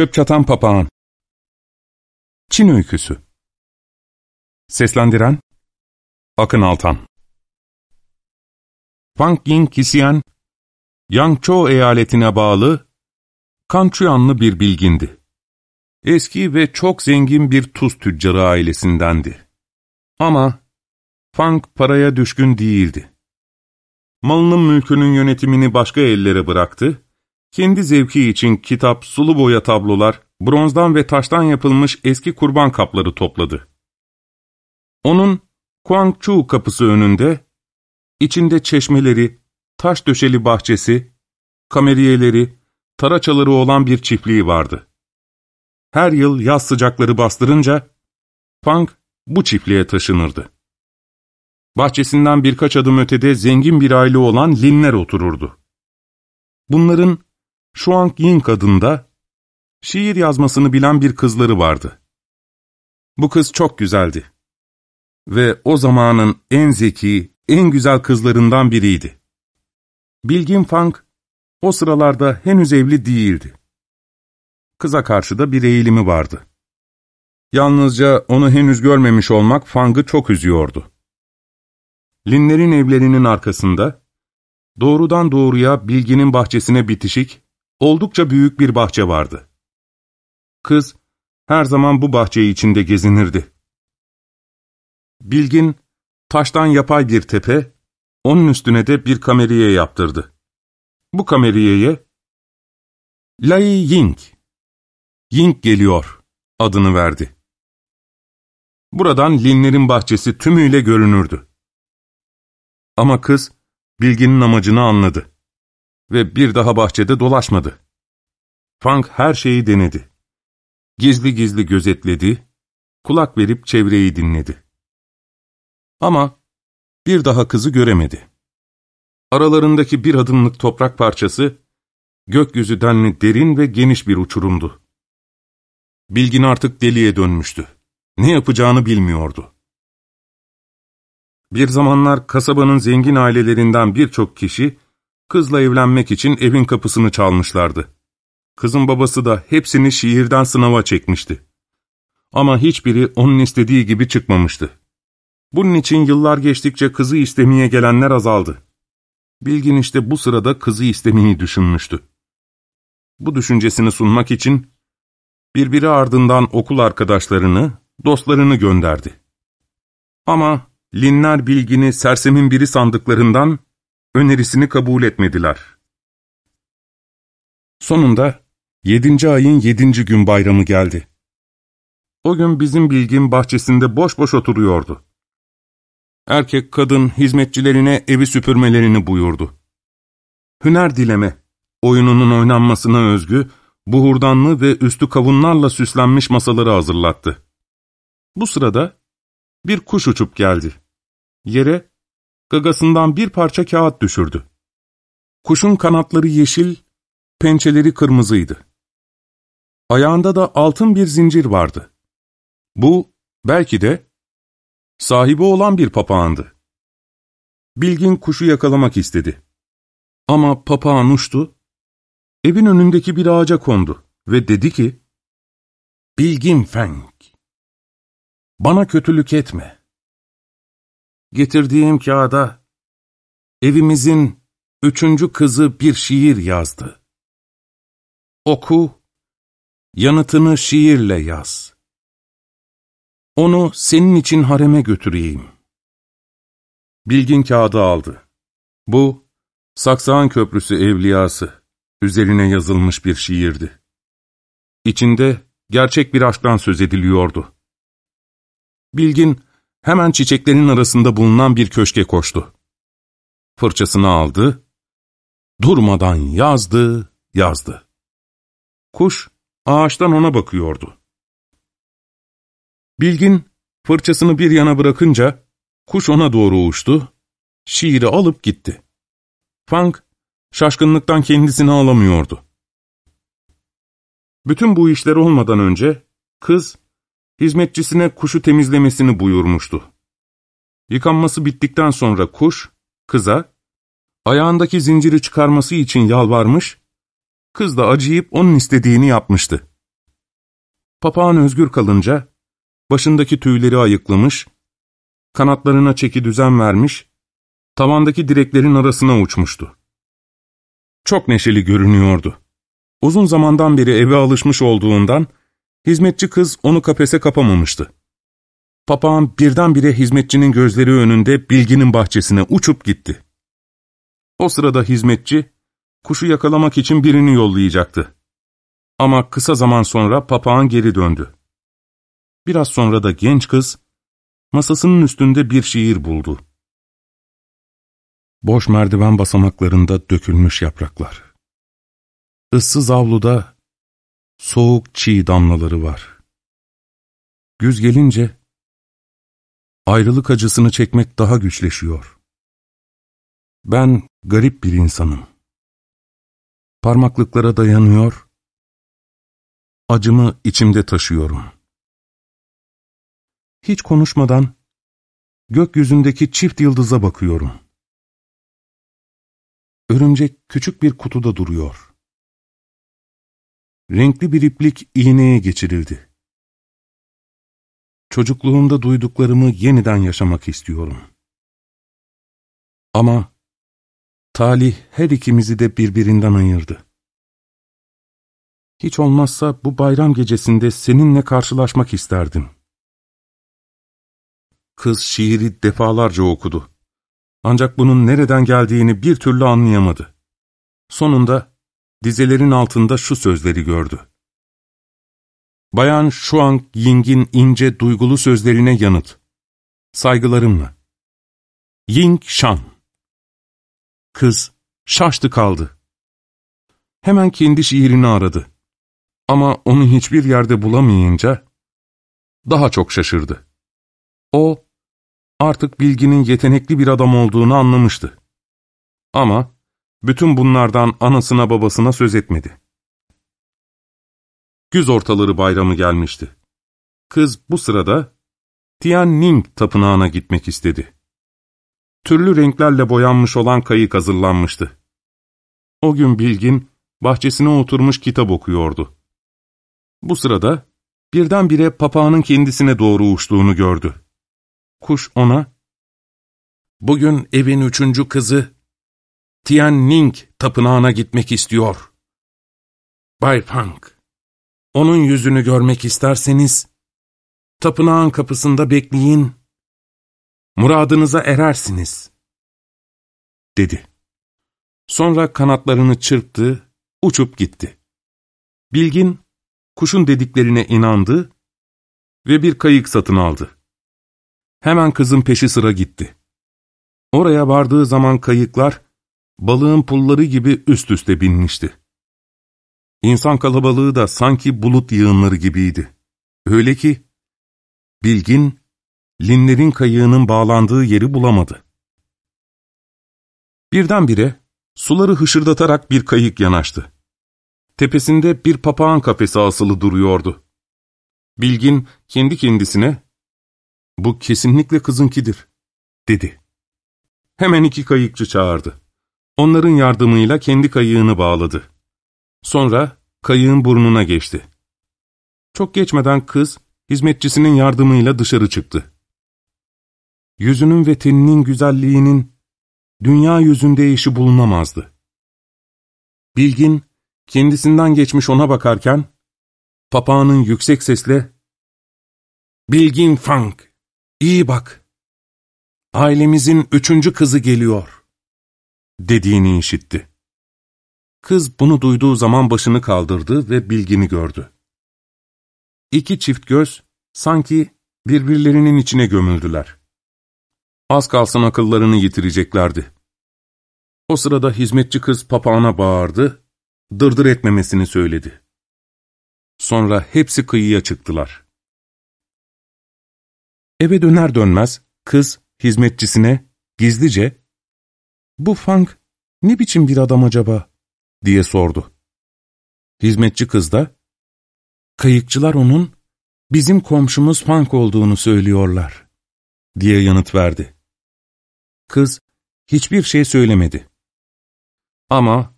Çöp çatan papağan Çin öyküsü Seslendiren Akın Altan Fang Ying Kisian, Yangzhou eyaletine bağlı Kançuyanlı bir bilgindi. Eski ve çok zengin bir tuz tüccarı ailesindendi. Ama Fang paraya düşkün değildi. Malının mülkünün yönetimini başka ellere bıraktı, kendi zevki için kitap, sulu boya tablolar, bronzdan ve taştan yapılmış eski kurban kapları topladı. Onun Guangzhou kapısı önünde, içinde çeşmeleri, taş döşeli bahçesi, kameriyeleri, taraçaları olan bir çiftliği vardı. Her yıl yaz sıcakları bastırınca, Fang bu çiftliğe taşınırdı. Bahçesinden birkaç adım ötede zengin bir aile olan Linler otururdu. Bunların Shuang Ying adında şiir yazmasını bilen bir kızları vardı. Bu kız çok güzeldi. Ve o zamanın en zeki, en güzel kızlarından biriydi. Bilgin Fang o sıralarda henüz evli değildi. Kıza karşı da bir eğilimi vardı. Yalnızca onu henüz görmemiş olmak Fang'ı çok üzüyordu. Linlerin evlerinin arkasında, doğrudan doğruya Bilgin'in bahçesine bitişik, oldukça büyük bir bahçe vardı. Kız, her zaman bu bahçe içinde gezinirdi. Bilgin, taştan yapay bir tepe, onun üstüne de bir kameriye yaptırdı. Bu kameriyeye, Lai Ying, Ying geliyor adını verdi. Buradan Linlerin bahçesi tümüyle görünürdü. Ama kız, Bilgin'in amacını anladı. Ve bir daha bahçede dolaşmadı. Fang her şeyi denedi. Gizli gizli gözetledi, kulak verip çevreyi dinledi. Ama bir daha kızı göremedi. Aralarındaki bir adımlık toprak parçası, gökyüzü denli derin ve geniş bir uçurumdu. Bilgin artık deliye dönmüştü. Ne yapacağını bilmiyordu. Bir zamanlar kasabanın zengin ailelerinden birçok kişi, kızla evlenmek için evin kapısını çalmışlardı. Kızın babası da hepsini şiirden sınava çekmişti. Ama hiçbiri onun istediği gibi çıkmamıştı. Bunun için yıllar geçtikçe kızı istemeye gelenler azaldı. Bilgin işte bu sırada kızı istemeyi düşünmüştü. Bu düşüncesini sunmak için birbiri ardından okul arkadaşlarını, dostlarını gönderdi. Ama Linler bilgini sersemin biri sandıklarından önerisini kabul etmediler. Sonunda yedinci ayın yedinci gün bayramı geldi. O gün bizim bilgin bahçesinde boş boş oturuyordu. Erkek kadın hizmetçilerine evi süpürmelerini buyurdu. Hüner dileme, oyununun oynanmasına özgü, buhurdanlı ve üstü kavunlarla süslenmiş masaları hazırlattı. Bu sırada bir kuş uçup geldi. Yere gagasından bir parça kağıt düşürdü. Kuşun kanatları yeşil, pençeleri kırmızıydı. Ayağında da altın bir zincir vardı. Bu, belki de, sahibi olan bir papağandı. Bilgin kuşu yakalamak istedi. Ama papağan uçtu, evin önündeki bir ağaca kondu ve dedi ki, Bilgin Feng, bana kötülük etme. Getirdiğim kağıda, evimizin üçüncü kızı bir şiir yazdı. Oku, yanıtını şiirle yaz. Onu senin için hareme götüreyim. Bilgin kağıdı aldı. Bu, Saksağan Köprüsü Evliyası, üzerine yazılmış bir şiirdi. İçinde gerçek bir aşktan söz ediliyordu. Bilgin, hemen çiçeklerin arasında bulunan bir köşke koştu. Fırçasını aldı, durmadan yazdı, yazdı. Kuş, ağaçtan ona bakıyordu. Bilgin, fırçasını bir yana bırakınca, kuş ona doğru uçtu, şiiri alıp gitti. Fang, şaşkınlıktan kendisini alamıyordu. Bütün bu işler olmadan önce, kız, hizmetçisine kuşu temizlemesini buyurmuştu. Yıkanması bittikten sonra kuş, kıza, ayağındaki zinciri çıkarması için yalvarmış, kız da acıyıp onun istediğini yapmıştı. Papağan özgür kalınca, başındaki tüyleri ayıklamış, kanatlarına çeki düzen vermiş, tavandaki direklerin arasına uçmuştu. Çok neşeli görünüyordu. Uzun zamandan beri eve alışmış olduğundan, hizmetçi kız onu kafese kapamamıştı. Papağan birdenbire hizmetçinin gözleri önünde bilginin bahçesine uçup gitti. O sırada hizmetçi, kuşu yakalamak için birini yollayacaktı. Ama kısa zaman sonra papağan geri döndü. Biraz sonra da genç kız, masasının üstünde bir şiir buldu. Boş merdiven basamaklarında dökülmüş yapraklar. Issız avluda soğuk çiğ damlaları var. Güz gelince ayrılık acısını çekmek daha güçleşiyor. Ben garip bir insanım. Parmaklıklara dayanıyor, acımı içimde taşıyorum. Hiç konuşmadan gökyüzündeki çift yıldıza bakıyorum. Örümcek küçük bir kutuda duruyor. Renkli bir iplik iğneye geçirildi. Çocukluğumda duyduklarımı yeniden yaşamak istiyorum. Ama talih her ikimizi de birbirinden ayırdı. Hiç olmazsa bu bayram gecesinde seninle karşılaşmak isterdim. Kız şiiri defalarca okudu. Ancak bunun nereden geldiğini bir türlü anlayamadı. Sonunda dizelerin altında şu sözleri gördü. Bayan Shuang Ying'in ince duygulu sözlerine yanıt. Saygılarımla. Ying Shan. Kız şaştı kaldı. Hemen kendi şiirini aradı. Ama onu hiçbir yerde bulamayınca daha çok şaşırdı. O, artık bilginin yetenekli bir adam olduğunu anlamıştı. Ama bütün bunlardan anasına babasına söz etmedi. Güz ortaları bayramı gelmişti. Kız bu sırada Tianning tapınağına gitmek istedi. Türlü renklerle boyanmış olan kayık hazırlanmıştı. O gün Bilgin bahçesine oturmuş kitap okuyordu. Bu sırada birdenbire papağanın kendisine doğru uçtuğunu gördü. Kuş ona, ''Bugün evin üçüncü kızı Tianning tapınağına gitmek istiyor. Bay Fang, onun yüzünü görmek isterseniz, tapınağın kapısında bekleyin, muradınıza erersiniz.'' dedi. Sonra kanatlarını çırptı, uçup gitti. Bilgin, kuşun dediklerine inandı ve bir kayık satın aldı. Hemen kızın peşi sıra gitti. Oraya vardığı zaman kayıklar, balığın pulları gibi üst üste binmişti. İnsan kalabalığı da sanki bulut yığınları gibiydi. Öyle ki, Bilgin, Linlerin kayığının bağlandığı yeri bulamadı. Birdenbire, suları hışırdatarak bir kayık yanaştı. Tepesinde bir papağan kafesi asılı duruyordu. Bilgin kendi kendisine, ''Bu kesinlikle kızınkidir.'' dedi. Hemen iki kayıkçı çağırdı. Onların yardımıyla kendi kayığını bağladı. Sonra kayığın burnuna geçti. Çok geçmeden kız, hizmetçisinin yardımıyla dışarı çıktı. Yüzünün ve teninin güzelliğinin dünya yüzünde eşi bulunamazdı. Bilgin, kendisinden geçmiş ona bakarken, papağanın yüksek sesle, ''Bilgin Fang, iyi bak, ailemizin üçüncü kızı geliyor.'' Dediğini işitti. Kız bunu duyduğu zaman başını kaldırdı ve bilgini gördü. İki çift göz sanki birbirlerinin içine gömüldüler. Az kalsın akıllarını yitireceklerdi. O sırada hizmetçi kız papağana bağırdı, dırdır etmemesini söyledi. Sonra hepsi kıyıya çıktılar. Eve döner dönmez kız hizmetçisine gizlice ''Bu Fang ne biçim bir adam acaba?'' diye sordu. Hizmetçi kız da ''Kayıkçılar onun bizim komşumuz Fang olduğunu söylüyorlar.'' diye yanıt verdi. Kız hiçbir şey söylemedi. Ama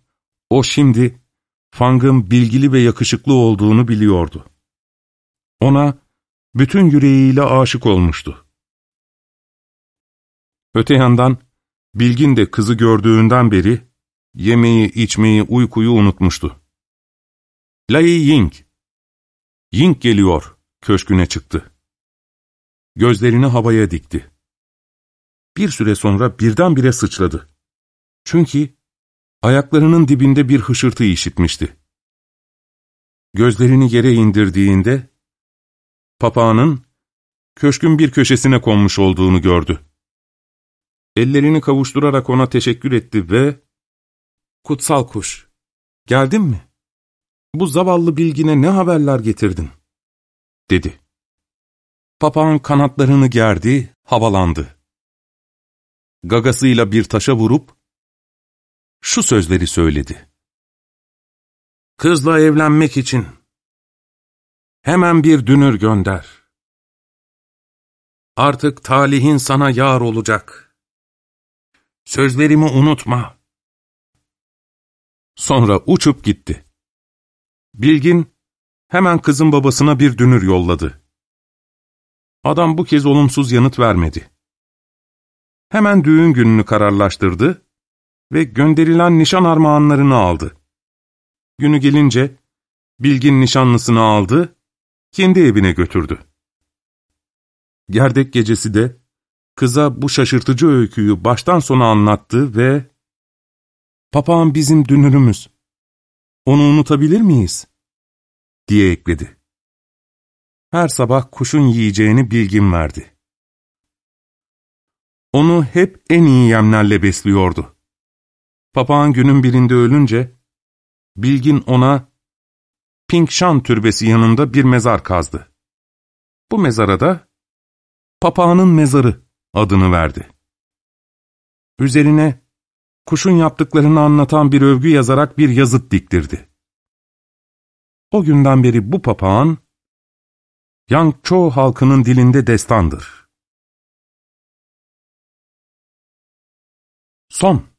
o şimdi Fang'ın bilgili ve yakışıklı olduğunu biliyordu. Ona bütün yüreğiyle aşık olmuştu. Öte yandan, Bilgin de kızı gördüğünden beri yemeği, içmeyi, uykuyu unutmuştu. Lai Ying, Ying geliyor, köşküne çıktı. Gözlerini havaya dikti. Bir süre sonra birdenbire sıçradı. Çünkü ayaklarının dibinde bir hışırtı işitmişti. Gözlerini yere indirdiğinde, papağanın köşkün bir köşesine konmuş olduğunu gördü. Ellerini kavuşturarak ona teşekkür etti ve ''Kutsal kuş, geldin mi? Bu zavallı bilgine ne haberler getirdin?'' dedi. Papağan kanatlarını gerdi, havalandı. Gagasıyla bir taşa vurup şu sözleri söyledi. Kızla evlenmek için hemen bir dünür gönder. Artık talihin sana yar olacak. Sözlerimi unutma. Sonra uçup gitti. Bilgin hemen kızın babasına bir dünür yolladı. Adam bu kez olumsuz yanıt vermedi. Hemen düğün gününü kararlaştırdı ve gönderilen nişan armağanlarını aldı. Günü gelince Bilgin nişanlısını aldı, kendi evine götürdü. Gerdek gecesi de kıza bu şaşırtıcı öyküyü baştan sona anlattı ve ''Papağan bizim dünürümüz, onu unutabilir miyiz?'' diye ekledi. Her sabah kuşun yiyeceğini bilgin verdi. Onu hep en iyi yemlerle besliyordu. Papağan günün birinde ölünce, Bilgin ona Pingshan türbesi yanında bir mezar kazdı. Bu mezara da Papağanın mezarı adını verdi. Üzerine kuşun yaptıklarını anlatan bir övgü yazarak bir yazıt diktirdi. O günden beri bu papağan, Yangzhou halkının dilinde destandır. Son